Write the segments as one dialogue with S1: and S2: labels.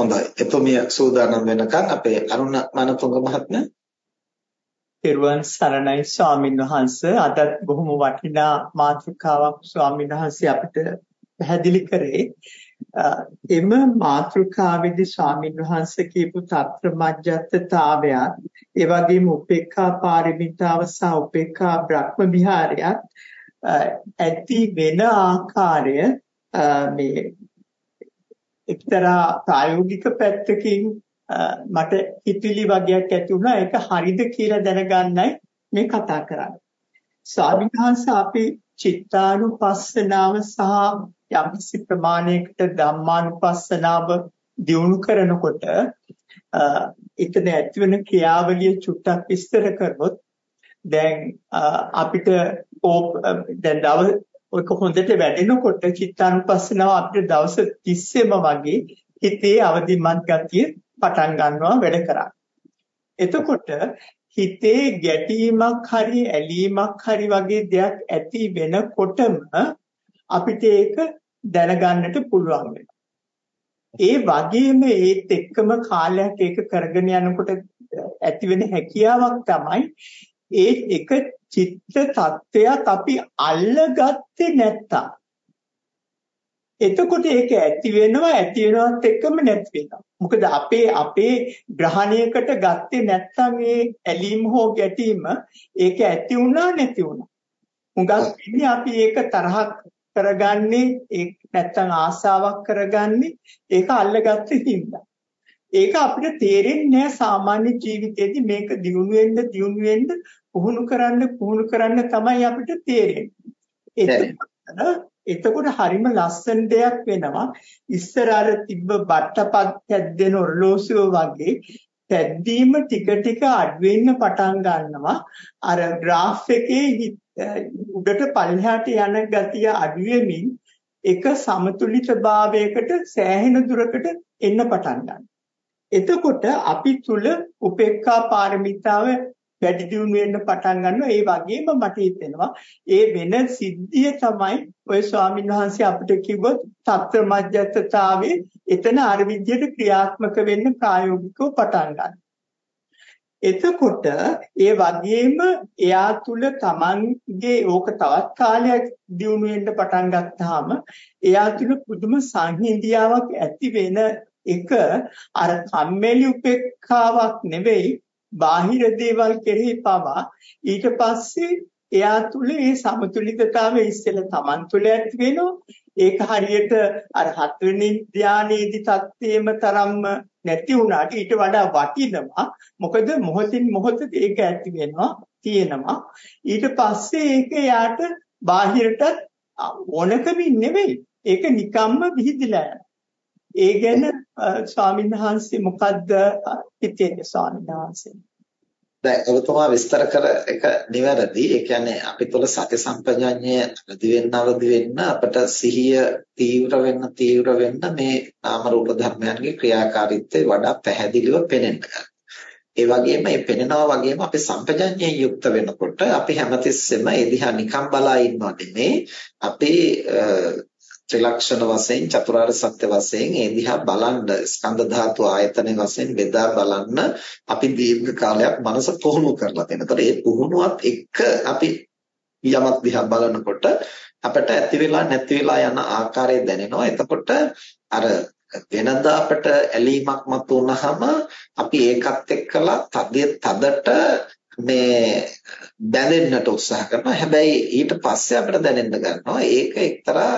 S1: හොඳයි. එතුමිය සූදානම් වෙනකන් අපේ අරුණ මනතුංග මහත්මයා.
S2: පෙරුවන් සරණයි ස්වාමින් වහන්සේ. අදත් බොහොම වටිනා මාතෘකාවක් ස්වාමින් වහන්සේ අපිට පැහැදිලි කරේ. එම මාතෘකාවේදී ස්වාමින් වහන්සේ කියපු తත්‍ර මජ්ජත්තතාවයත් ඒ වගේම උපේක්ඛා පාරමිතාව සහ උපේක්ඛා බ්‍රහ්ම විහාරයත් ඇති වෙන ආකාරය මේ එක්තරා ප්‍රායෝගික පැත්තකින් මට හිතවිලි වගේක් ඇති වුණා ඒක හරිද කියලා දැනගන්නයි මේ කතා කරන්නේ. ස්වාමීන් වහන්සේ අපි චිත්තානුපස්සනාව සහ යම්කිසි ප්‍රමාණයකට ධම්මානුපස්සනාව දියුණු කරනකොට එතන ඇතිවන ක්‍රියාවලිය චුට්ටක් විස්තර කරනොත් දැන් අපිට දැන් දවස් ඔයක හොඳට වැඩෙනකොට චිත්තානුපස්සනාව අපිට දවස් 30ෙම වගේ හිතේ අවදිමත් ගතිය පටන් ගන්නවා වැඩ කරන්න. එතකොට හිතේ ගැටීමක් හරි ඇලීමක් හරි වගේ දෙයක් ඇති වෙනකොටම අපිට ඒක දැනගන්නට පුළුවන් ඒ වගේම ඒත් එක්කම කාලයක් ඒක කරගෙන යනකොට ඇතිවෙන හැකියාවක් තමයි ඒ එක චිත්ත tattවයක් අපි අල්ලගත්තේ නැත්තම් එතකොට ඒක ඇති වෙනවා ඇති වෙනවත් එක්කම නැති වෙනවා. මොකද අපේ අපේ ග්‍රහණයකට ගත්තේ නැත්තම් ඒ ඇලීම හෝ ගැටීම ඒක ඇති වුණා නැති වුණා. හුඟක් ඉන්නේ අපි ඒක තරහක් කරගන්නේ ඒ නැත්තම් ආසාවක් කරගන්නේ ඒක අල්ලගත්තේ හින්දා. ඒක අපිට තේරෙන්නේ නැහැ සාමාන්‍ය ජීවිතේදී මේක දියුණු වෙන්න දියුණු වෙන්න පුහුණු කරන්න පුහුණු කරන්න තමයි අපිට තේරෙන්නේ. එතකොට හරිම ලස්සන දෙයක් වෙනවා. ඉස්සර අර තිබ්බ බට්ටපත් හැද්දෙන ඔරලෝසුව වගේ පැද්දීම ටික ටික අඩු වෙන්න පටන් ගන්නවා. අර graph එකේ උඩට පල්ලෙහාට යන ගතිය අඩු වෙමින් එක සමතුලිතභාවයකට සෑහෙන දුරකට එන්න පටන් ගන්නවා. එතකොට අපි තුල උපේක්ඛා පාරමිතාව වැඩි දියුණු වෙන්න පටන් ගන්නවා. ඒ වගේම මට හිතෙනවා ඒ වෙන සිද්ධිය තමයි ඔය ස්වාමීන් වහන්සේ අපිට කිව්වොත් తත්‍ර මධ්‍යස්ථතාවේ එතන අර විදියට ක්‍රියාත්මක වෙන්න ප්‍රායෝගිකව පටන් ගන්නවා. එතකොට ඒ වගේම එයා තුල තමන්ගේ ඕක තවත් කාලයක් දියුණු වෙන්න පටන් ගත්තාම එයා තුල පුදුම සංහිඳියාවක් ඇති වෙන එක අර කම්මැලි උපේක්ඛාවක් නෙවෙයි බාහිර දේවල් කෙරෙහි පවා ඊට පස්සේ එයා තුල ඒ සමතුලිතතාවය ඉස්සෙල්ලා Taman තුල ඇති වෙනවා. ඒක හරියට අර හත්වෙනි ධානයේදී தත්ත්වෙම තරම්ම නැති වුණාට ඊට වඩා වටිනවා. මොකද මොහොතින් මොහොත ඒක ඇති වෙනවා තියෙනවා. ඊට පස්සේ ඒක යාට බාහිරට ඕනකමින් නෙවෙයි. ඒක නිකම්ම විහිදිලා යනවා. ඒ ගැන ස්වාමීන් වහන්සේ මොකද්ද හිතේ ස්වාමීන් වහන්සේ?
S1: දැන් ඔබතුමා විස්තර කර එක නිවැරදි. ඒ කියන්නේ අපි තුල සති සම්පජඤ්ඤය අවදි වෙන්න අවදි වෙන්න අපට සිහිය තීව්‍ර වෙන්න තීව්‍ර වෙන්න මේ නාම රූප ධර්මයන්ගේ ක්‍රියාකාරීත්වය වඩා පැහැදිලිව පෙනෙන්න. ඒ වගේම මේ පෙනෙනවා වගේම අපි සම්පජඤ්ඤයෙන් යුක්ත වෙනකොට අපි හැමතිස්සෙම ඒ දිහා නිකම් බලා ඉන්නවා නෙමේ. අපි ත්‍රිලක්ෂණ වශයෙන් චතුරාර්ය සත්‍ය වශයෙන් ඒ දිහා බලන්න ස්කන්ධ ධාතු ආයතන වශයෙන් බෙදා බලන්න අපි දීර්ඝ කාලයක් මනස පුහුණු කරලා තියෙනවා. ඒතකොට ඒ පුහුණුවත් එක්ක අපි යමක් දිහා බලනකොට අපිට ඇති වෙලා නැති වෙලා යන ආකාරය දැනෙනවා. එතකොට අර වෙනදා අපට ඇලීමක් මතු වුනහම අපි ඒකත් එක්කලා තදට මේ බැඳෙන්නට උත්සාහ කරනවා. හැබැයි ඊට පස්සේ අපිට දැනෙන්න ගන්නවා ඒක එක්තරා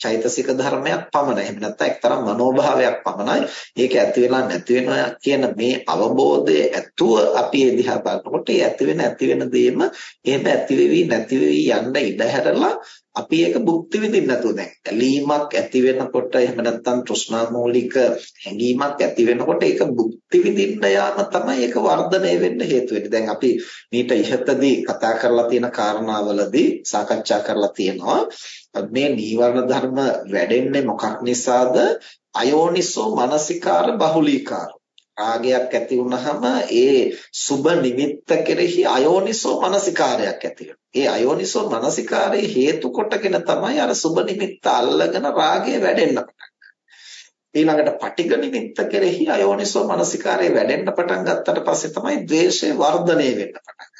S1: චෛතසික ධර්මයක් පමණයි. එහෙම නැත්නම් එක්තරා මනෝභාවයක් පමණයි. ඒක ඇති වෙලා නැති වෙනවා කියන මේ අවබෝධය ඇතුව අපි ඒ දිහා බලනකොට ඒ ඇති වෙන ඇති වෙන දේම එහෙම ඇති වෙවි නැති වෙවි යන්න ඉඩ හැරලා අපි ඒක භුක්ති විඳින්න නැතුව දැන් ඇලීමක් ඇති වෙනකොට එහෙම නැත්නම් තෘෂ්ණා මූලික හැඟීමක් ඇති වෙනකොට ඒක භුක්ති විඳින්න යාම තමයි ඒක වර්ධනය වෙන්න හේතු වෙන්නේ. දැන් අපි මීට ඉහතදී කතා කරලා තියෙන කාරණාවලදී සාකච්ඡා කරලා තියෙනවා මේ නීවරණ ධර්ම වැඩෙන්නේ මොකක් නිසාද? අයෝනිසෝ මනසිකාර බහුලීකාර. රාගයක් ඇති වුනහම ඒ සුබ නිමිත්ත කෙරෙහි අයෝනිසෝ මනසිකාරයක් ඇති ඒ අයෝනිසෝ මනසිකාරයේ හේතු කොටගෙන තමයි අර සුබ නිමිත්ත අල්ලගෙන රාගය වැඩෙන්න ඊළඟට පටිඝ නිමිත්ත කෙරෙහි අයෝනිසෝ මනසිකාරය වැඩෙන්න පටන් ගත්තට පස්සේ තමයි ද්වේෂය වර්ධනය වෙන්න පටන්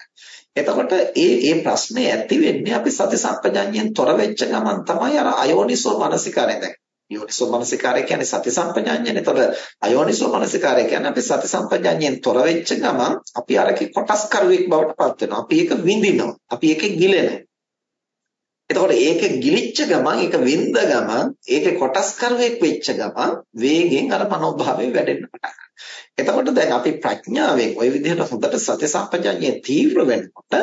S1: එතකොට ඒ ඒ ප්‍රශ්නේ ඇති වෙන්නේ අපි සති සම්පජඤ්ඤයෙන් තොර වෙච්ච ගමන් තමයි අර අයෝනිසෝ මනසිකාරය දැන් යෝනිසෝ මනසිකාරය කියන්නේ සති සම්පජඤ්ඤයනේ. එතකොට අයෝනිසෝ මනසිකාරය කියන්නේ අපි සති සම්පජඤ්ඤයෙන් තොර වෙච්ච ගමන් අපි අරකේ කොටස් කරුවෙක් බවට පත් වෙනවා. අපි ඒක විඳිනවා. අපි ඒකේ ගිලෙනවා. එතකොට ඒකේ ගිලිච්ච ගමන් ඒක විඳ ගමන් ඒකේ කොටස් කරුවෙක් වෙච්ච ගමන් වේගෙන් අර මනෝභාවය වැඩෙන්න පටන් එතකොට දැන් අපි ප්‍රඥාවෙන් ওই විදිහට හොඳට සති සම්පජඤ්ඤය තීව්‍ර වෙනකොට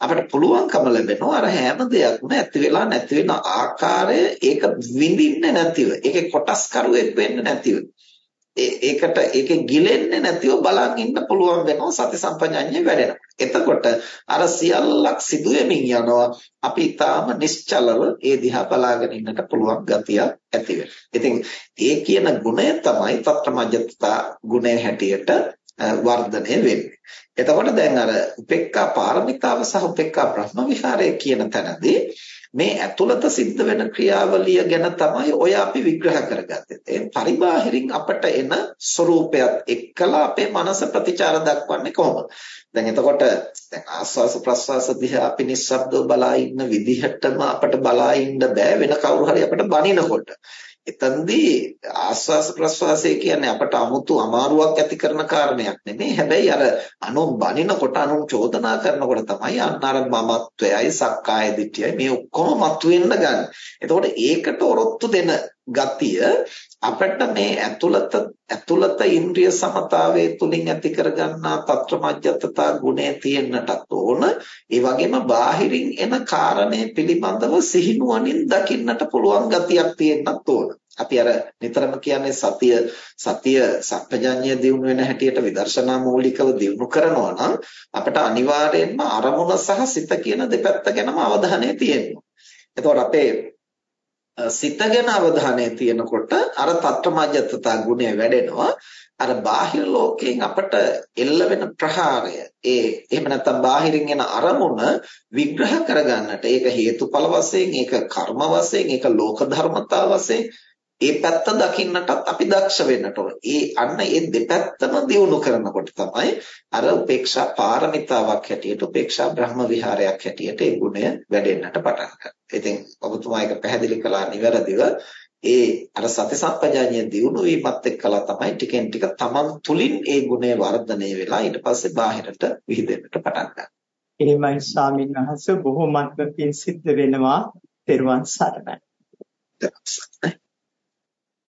S1: අපිට පුළුවන්කම ලැබෙනවා අර හැම දෙයක්ම ඇති වෙලා නැති වෙන ආකාරය ඒක විඳින්නේ නැතිව ඒකේ කොටස් කරුවෙක් වෙන්නේ නැතිව. ඒකට ඒකේ ගිලෙන්නේ නැතිව බලන් ඉන්න පුළුවන් වෙනවා සති සම්පජඤ්ඤය වැඩෙනවා. එතකොට අර සියල්ලක් සිදු වෙමින් යනවා අපි ඊටාම නිශ්චලව ඒ දිහා බලාගෙන ඉන්නට පුළුවන් ගතිය ඇති ඉතින් ඒ කියන ගුණය තමයි తත්‍රමජ්ජතා ගුණය හැටියට වර්ධනය වෙන්නේ. එතකොට දැන් අර උපේක්ඛා පාරමිතාව සහ උපේක්ඛා බ්‍රහ්ම විහාරය කියන තැනදී මේ ඇතුළත සිද්ධ වෙන ක්‍රියාවලිය ගැන තමයි ඔය අපි විග්‍රහ කරගත්තේ. ඒ පරිබාහිරින් අපට එන ස්වરૂපයත් එක්කලා අපේ මනස ප්‍රතිචාර දක්වන්නේ කොහොමද? දැන් එතකොට දැන් ආස්වාස ප්‍රස්වාස දිහා අපි නිස්සබ්දව බලා ඉන්න විදිහටම අපට බලා ඉන්න බෑ වෙන කවුරු හරි අපට බනිනකොට. එතෙන්දී ආස්වාස ප්‍රස්වාසය කියන්නේ අපට 아무තු අමාරුවක් ඇති කරන කාරණයක් නෙමෙයි. හැබැයි අර අනුන් බනිනකොට අනුන් චෝදනා කරනකොට තමයි අන්න අර මමත්වයයි සක්කාය දිට්ඨියයි මේ ඔක්කොම මතුවෙන්න ගන්න. එතකොට ඒකට ඔරොත්තු දෙන ගතිය අපිට මේ ඇතුළත ඇතුළත ඉන්ද්‍රිය සමතාවයේ තුලින් ඇති කරගන්නා తත්‍රමජ්ජතතා ගුණය තියෙන්නටත් ඕන. ඒ වගේම බාහිරින් එන කාරණේ පිළිබඳව සිහිනුවණින් දකින්නට පුළුවන් ගතියක් තියෙන්නත් ඕන. අපි අර නිතරම කියන්නේ සතිය සතිය සම්පජාඤ්ඤය දියුණු වෙන හැටියට විදර්ශනා මූලිකව දියුණු කරනවා නම් අපිට අනිවාර්යයෙන්ම අරමුණ සහ සිත කියන දෙපැත්ත ගැනම අවධානය තියෙනවා. එතකොට අපේ සිත ගැන අවධානය තියෙනකොට අර తත්‍රමජ්ජතතා ගුණය වැඩෙනවා. අර බාහිර ලෝකයෙන් අපට එල්ල වෙන ප්‍රහාරය ඒ එහෙම නැත්නම් බාහිරින් එන අරමුණ විග්‍රහ කරගන්නට ඒක හේතුඵල වශයෙන් ඒක කර්ම වශයෙන් ඒක ලෝක ධර්මතා වශයෙන් ඒ පැත්ත දකින්නටත් අපි දක්ෂ වෙන්නට ඕන. ඒ අන්න ඒ දෙපැත්තම දියුණු කරනකොට තමයි අර උපේක්ෂා පාරමිතාවක් හැටියට උපේක්ෂා බ්‍රහ්ම විහාරයක් හැටියට ඒ ගුණය වැඩෙන්නට පටන් ගන්නවා. ඉතින් ඔබතුමා ඒක පැහැදිලි කළා නිවැරදිව. ඒ අර සති සම්පජාඤ්ඤය දියුණු වීමත් එක්කලා තමයි ටිකෙන් ටික තමන් තුලින් ඒ ගුණය වර්ධනය වෙලා ඊට පස්සේ බාහිරට විහිදෙන්නට පටන් ගන්නවා.
S2: එහෙමයි ස්වාමීන් වහන්සේ බොහොමත්ම පිං සිද්ධ වෙනවා. පෙරවන් සරණයි.